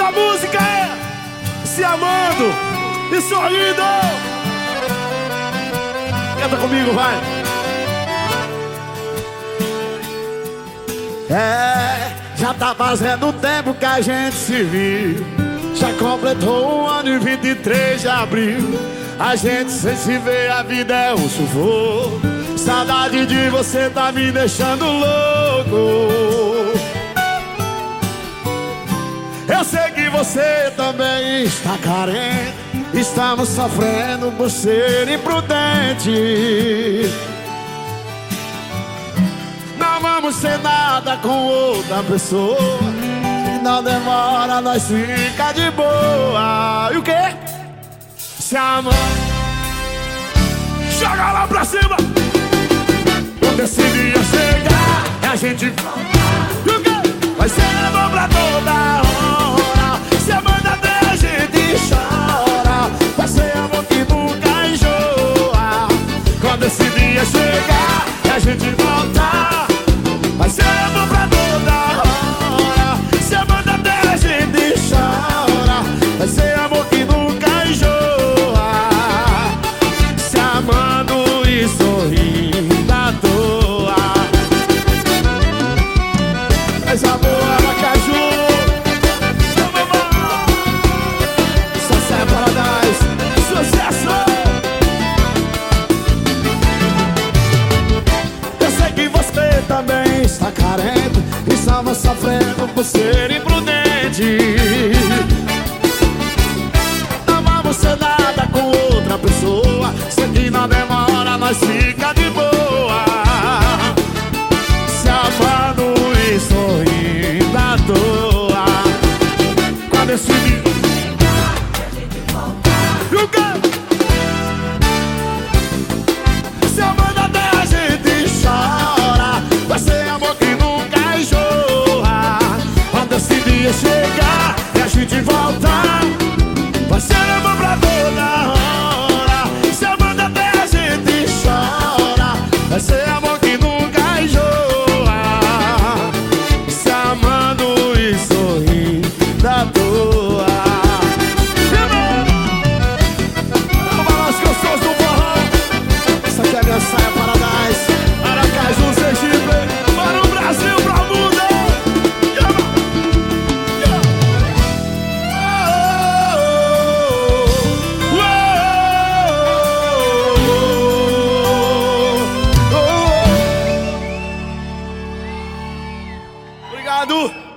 da música é se amando e sorrindo. Canta comigo, vai. É, já tá fazendo tempo que a gente se viu. Já completou um ano e 23 de abril. A gente sem se ver, a vida é um sufoco. Saudade de você tá me deixando louco. Eu sei que você também está carente. Estamos sofrendo por ser imprudente. Não vamos ser nada com outra pessoa. E não demora, nós fica de boa. E o quê? Se ama. Joga lá pra cima. Quando esse dia chegar, a gente E você também está carente Estava sofrendo por ser imprudente. Vamos ser nada com outra pessoa Sei que na demora nós fica chegar e a gente voltar Vai ser amor Obrigado.